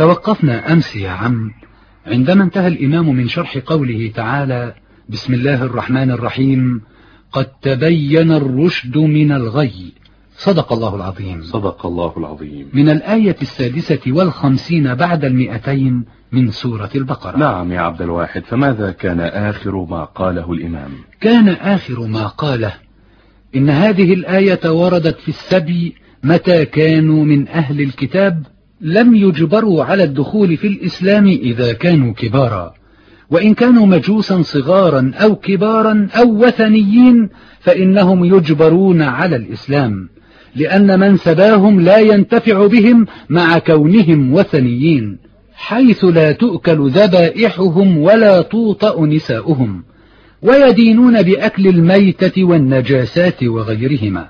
توقفنا أمس يا عم. عندما انتهى الإمام من شرح قوله تعالى بسم الله الرحمن الرحيم قد تبين الرشد من الغي. صدق الله العظيم. صدق الله العظيم. من الآية السادسة والخمسين بعد المئتين من سورة البقرة. نعم يا عبد الواحد فماذا كان آخر ما قاله الإمام؟ كان آخر ما قاله إن هذه الآية وردت في السبي متى كانوا من أهل الكتاب لم يجبروا على الدخول في الإسلام إذا كانوا كبارا. وإن كانوا مجوسا صغارا أو كبارا أو وثنيين فإنهم يجبرون على الإسلام لأن من سباهم لا ينتفع بهم مع كونهم وثنيين حيث لا تؤكل ذبائحهم ولا توطأ نساؤهم. ويدينون بأكل الميتة والنجاسات وغيرهما.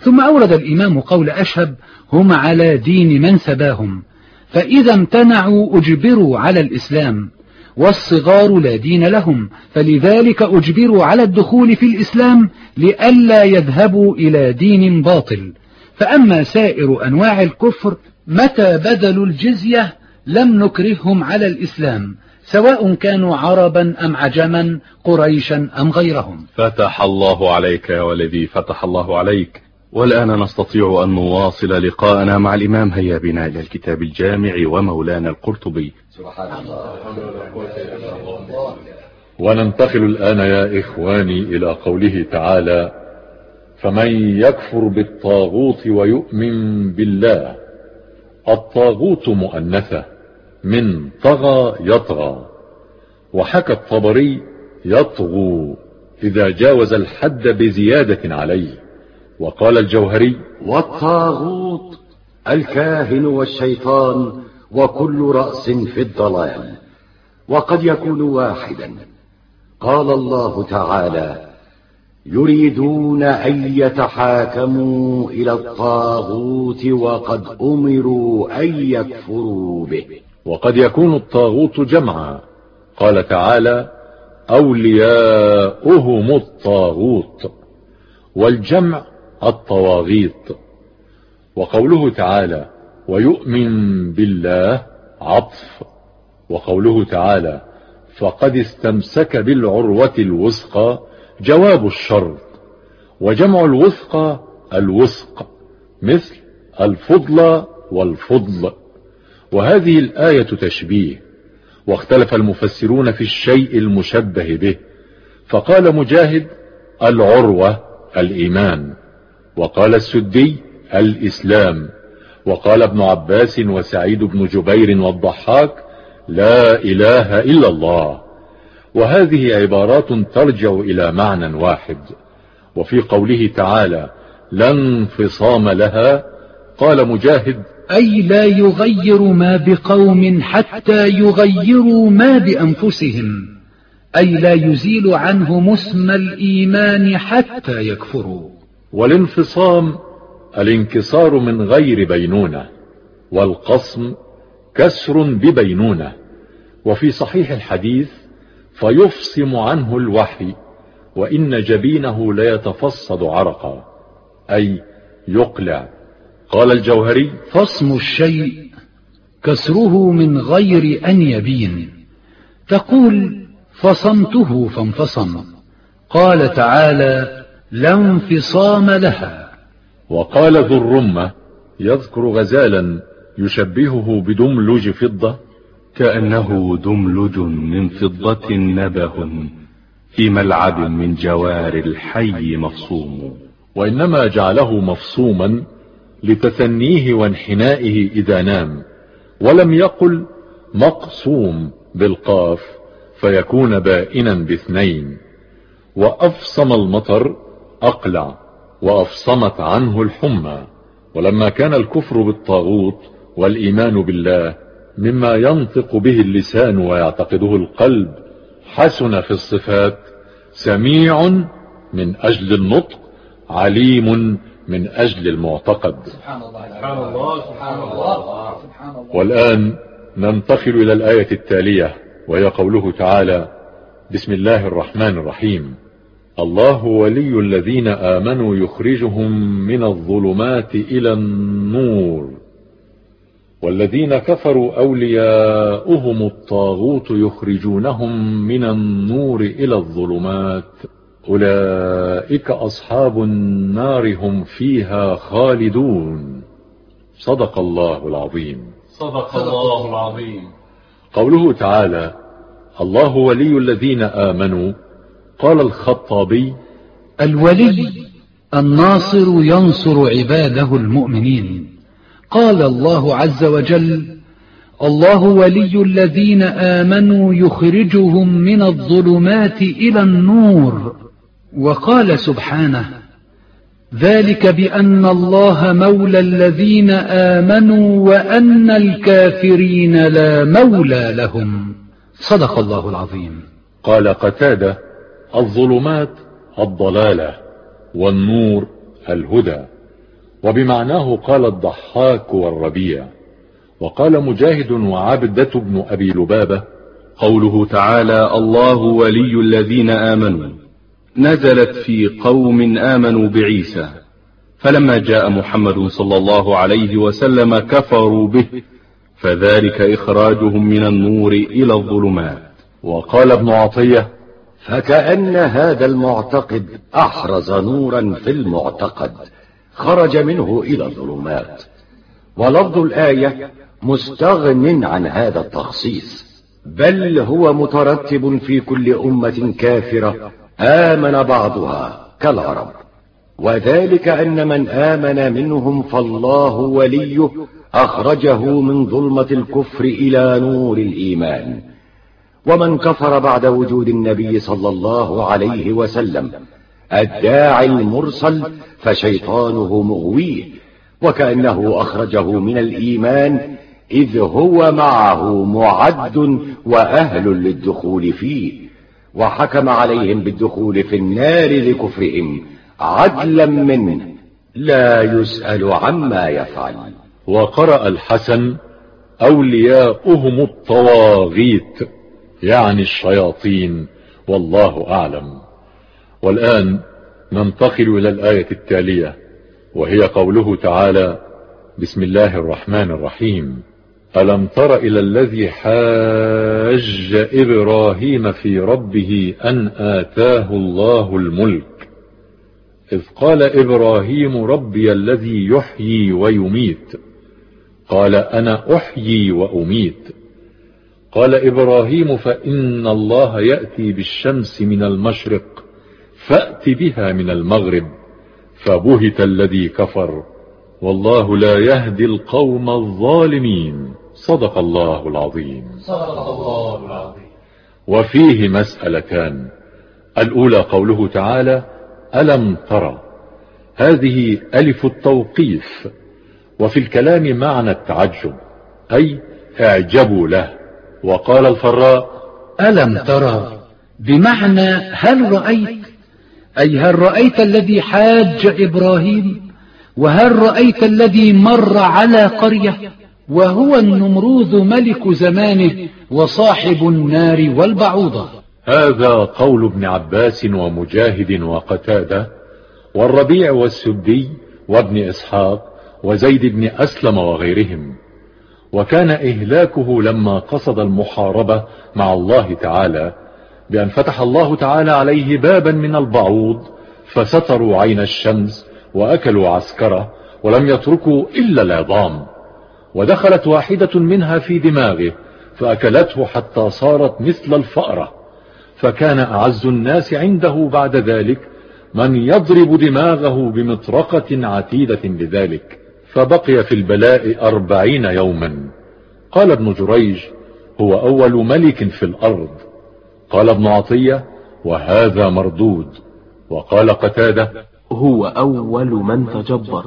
ثم أورد الإمام قول أشهب هم على دين من سباهم. فإذا امتنعوا أجبروا على الإسلام والصغار لا دين لهم فلذلك أجبروا على الدخول في الإسلام لئلا يذهبوا إلى دين باطل. فأما سائر أنواع الكفر متى بذلوا الجزية لم نكرههم على الإسلام سواء كانوا عربا أم عجما قريشا أم غيرهم. فتح الله عليك يا ولدي فتح الله عليك. والآن نستطيع أن نواصل لقاءنا مع الإمام هيا بنا إلى الكتاب الجامع ومولانا القرطبي. سبحان الله. وننتقل الآن يا إخواني إلى قوله تعالى فمن يكفر بالطاغوت ويؤمن بالله الطاغوت مؤنثة من طغى يطغى وحكى الطبري يطغو إذا جاوز الحد بزيادة عليه. وقال الجوهري والطاغوت الكاهن والشيطان وكل رأس في الضلال وقد يكون واحدا. قال الله تعالى يريدون أن يتحاكموا إلى الطاغوت وقد أمروا أن يكفروا به. وقد يكون الطاغوت جمعا. قال تعالى أولياؤهم الطاغوت والجمع الطواغيط وقوله تعالى ويؤمن بالله عطف. وقوله تعالى فقد استمسك بالعروة الوثقى جواب الشرط. وجمع الوثقى الوثق مثل الفضل والفضل. وهذه الآية تشبيه. واختلف المفسرون في الشيء المشبه به. فقال مجاهد العروة الإيمان. وقال السدي الإسلام. وقال ابن عباس وسعيد بن جبير والضحاك لا إله إلا الله. وهذه عبارات ترجع إلى معنى واحد. وفي قوله تعالى لا انفصام لها قال مجاهد أي لا يغير ما بقوم حتى يغيروا ما بأنفسهم. أي لا يزيل عنهم اسم الإيمان حتى يكفروا. والانفصام الانكسار من غير بينونة والقصم كسر ببينونة. وفي صحيح الحديث فيفصم عنه الوحي وإن جبينه ليتفصد عرقا. أي يقلع. قال الجوهري فصم الشيء كسره من غير أن يبين. تقول فصمته فانفصم. قال تعالى لا انفصام لها. وقال ذو الرمة يذكر غزالا يشبهه بدملج فضة. كأنه دملج من فضة نبه في ملعب من جوار الحي مفصوم. وإنما جعله مفصوما لتثنيه وانحنائه إذا نام ولم يقل مقصوم بالقاف فيكون بائنا باثنين. وأفصم المطر أقلع وأفصمت عنه الحمى ولما كان الكفر بالطاغوت والإيمان بالله مما ينطق به اللسان ويعتقده القلب حسن في الصفات سميع من أجل النطق عليم من أجل المعتقد. سبحان الله. سبحان الله سبحان الله. سبحان الله. والآن ننتقل إلى الآية التالية وهي قوله تعالى بسم الله الرحمن الرحيم. الله ولي الذين آمنوا يخرجهم من الظلمات إلى النور. والذين كفروا أولياؤهم الطاغوت يخرجونهم من النور إلى الظلمات. أولئك أصحاب النار هم فيها خالدون. صدق الله العظيم. صدق الله العظيم. قوله تعالى الله ولي الذين آمنوا قال الخطابي الولي الناصر ينصر عباده المؤمنين. قال الله عز وجل الله ولي الذين آمنوا يخرجهم من الظلمات إلى النور. وقال سبحانه ذلك بأن الله مولى الذين آمنوا وأن الكافرين لا مولى لهم. صدق الله العظيم. قال قتادة الظلمات الضلالة والنور الهدى. وبمعناه قال الضحاك والربيع. وقال مجاهد وعبدة بن أبي لبابة قوله تعالى الله ولي الذين آمنوا. نزلت في قوم آمنوا بعيسى. فلما جاء محمد صلى الله عليه وسلم كفروا به فذلك إخراجهم من النور إلى الظلمات. وقال ابن عطية فكأن هذا المعتقد أحرز نورا في المعتقد خرج منه إلى الظلمات. ولفظ الآية مستغن عن هذا التخصيص بل هو مترتب في كل أمة كافرة آمن بعضها كالعرب. وذلك أن من آمن منهم فالله وليه أخرجه من ظلمة الكفر إلى نور الإيمان. ومن كفر بعد وجود النبي صلى الله عليه وسلم الداعي المرسل فشيطانه مغويه وكأنه أخرجه من الإيمان إذ هو معه معد وأهل للدخول فيه وحكم عليهم بالدخول في النار لكفرهم عدلا منه لا يسأل عما يفعل. وقرأ الحسن أولياؤهم الطواغيت. يعني الشياطين والله أعلم. والآن ننتقل إلى الآية التالية وهي قوله تعالى بسم الله الرحمن الرحيم. ألم تر إلى الذي حاج إبراهيم في ربه أن آتاه الله الملك؟ إذ قال إبراهيم ربي الذي يحيي ويميت. قال أنا أحيي وأميت. قال إبراهيم فإن الله يأتي بالشمس من المشرق فأت بها من المغرب فبهت الذي كفر والله لا يهدي القوم الظالمين. صدق الله العظيم. صدق الله العظيم. وفيه مسألتان. الأولى قوله تعالى ألم ترى هذه ألف التوقيف. وفي الكلام معنى التعجب أي إعجبوا له. وقال الفراء ألم ترى بمعنى هل رأيت؟ أي هل رأيت الذي حاج إبراهيم؟ وهل رأيت الذي مر على قرية؟ وهو النمروذ ملك زمانه وصاحب النار والبعوضة هذا قول ابن عباس ومجاهد وقتادة والربيع والسدي وابن إسحاق وزيد بن أسلم وغيرهم. وكان إهلاكه لما قصد المحاربة مع الله تعالى بأن فتح الله تعالى عليه بابا من البعوض فستروا عين الشمس وأكلوا عسكره ولم يتركوا إلا العظام. ودخلت واحدة منها في دماغه فأكلته حتى صارت مثل الفأرة. فكان أعز الناس عنده بعد ذلك من يضرب دماغه بمطرقة عتيدة لذلك فبقي في البلاء أربعين يوما. قال ابن جريج هو أول ملك في الأرض. قال ابن عطية وهذا مردود. وقال قتادة هو أول من تجبر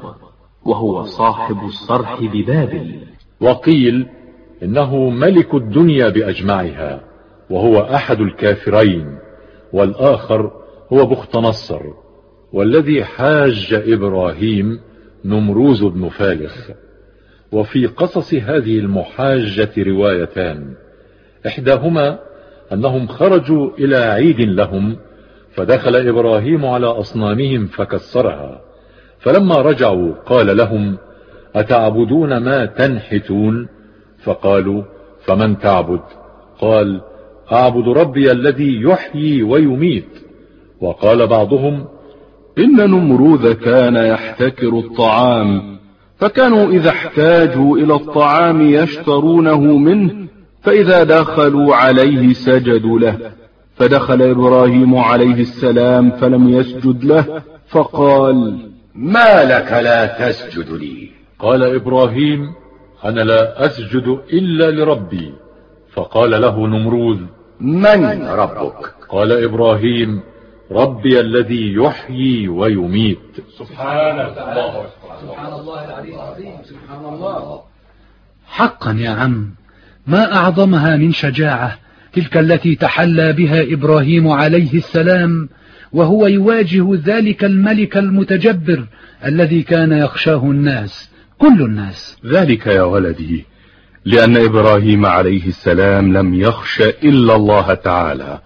وهو صاحب الصرح ببابل. وقيل إنه ملك الدنيا بأجمعها وهو أحد الكافرين والآخر هو بخت نصر والذي حاج إبراهيم نمروز بن فالخ وفي قصص هذه المحاجة روايتان. إحداهما أنهم خرجوا إلى عيد لهم فدخل إبراهيم على أصنامهم فكسرها. فلما رجعوا قال لهم أتعبدون ما تنحتون؟ فقالوا فمن تعبد؟ قال أعبد ربي الذي يحيي ويميت. وقال بعضهم إن نمروذ كان يحتكر الطعام. فكانوا إذا احتاجوا إلى الطعام يشترونه منه فإذا دخلوا عليه سجدوا له. فدخل إبراهيم عليه السلام فلم يسجد له فقال ما لك لا تسجد لي؟ قال إبراهيم أنا لا أسجد إلا لربي. فقال له نمروذ من ربك؟ قال إبراهيم ربي الذي يحيي ويميت. سبحان الله. سبحان الله العلي العظيم سبحان الله حقا يا عم ما أعظمها من شجاعة تلك التي تحلى بها إبراهيم عليه السلام وهو يواجه ذلك الملك المتجبر الذي كان يخشاه الناس كل الناس. ذلك يا ولدي لأن إبراهيم عليه السلام لم يخش إلا الله تعالى.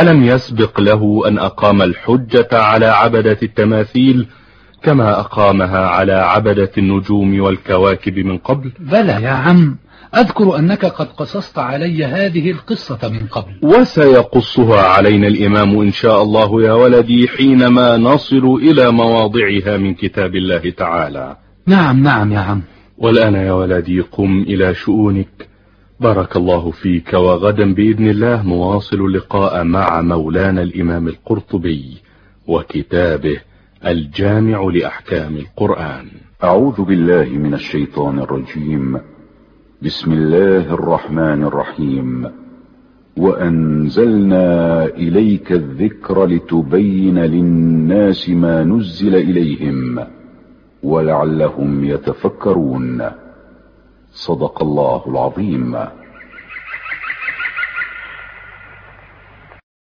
ألم يسبق له أن أقام الحجة على عبدة التماثيل كما أقامها على عبدة النجوم والكواكب من قبل؟ بلى يا عم أذكر أنك قد قصصت علي هذه القصة من قبل. وسيقصها علينا الإمام إن شاء الله يا ولدي حينما نصل إلى مواضعها من كتاب الله تعالى. نعم نعم يا عم. والآن يا ولدي قم إلى شؤونك. بارك الله فيك وغدا بإذن الله نواصل اللقاء مع مولانا الإمام القرطبي وكتابه الجامع لأحكام القرآن. أعوذ بالله من الشيطان الرجيم. بسم الله الرحمن الرحيم. وأنزلنا إليك الذكر لتبين للناس ما نزل إليهم ولعلهم يتفكرون. صدق الله العظيم.